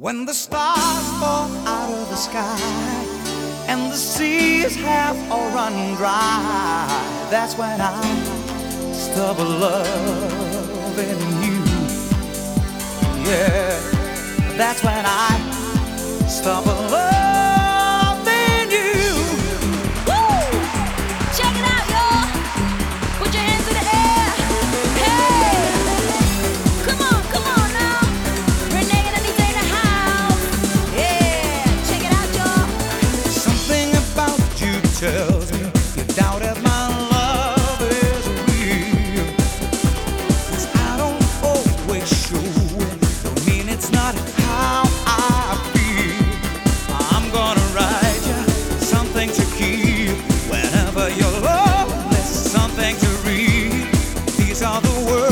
When the stars fall out of the sky and the seas have all run dry, that's when I stumble loving you. Yeah, that's when I stumble. to keep whenever you're low. There's something to read. These are the words.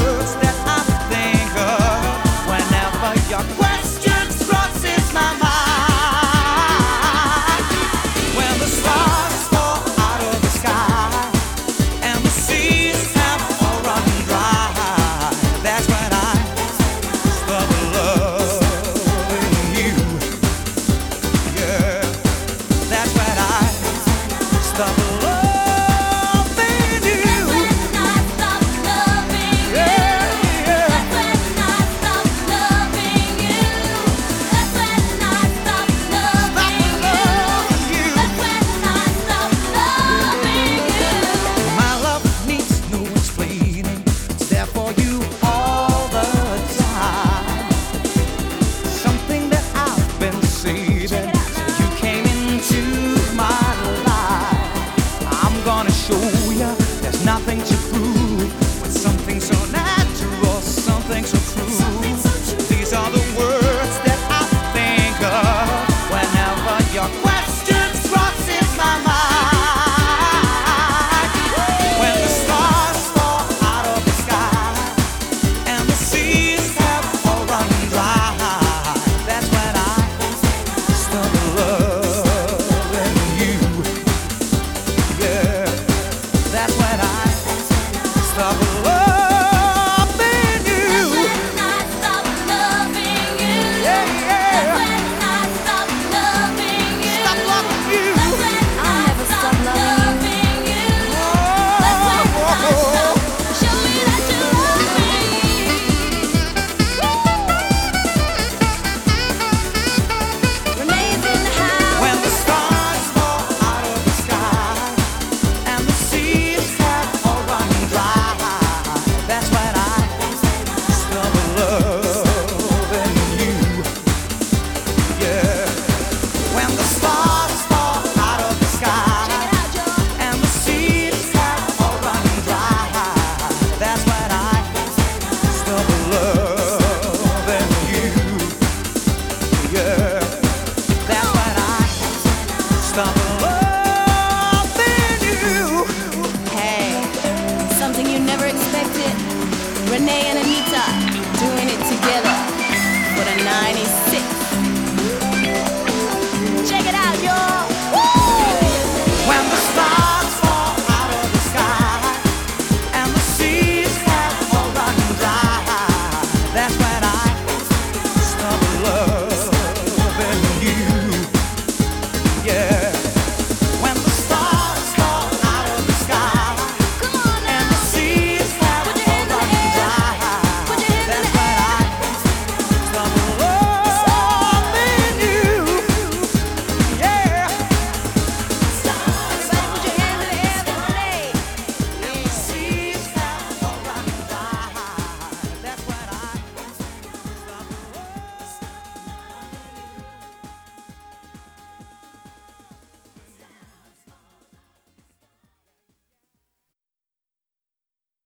Renee and Anita.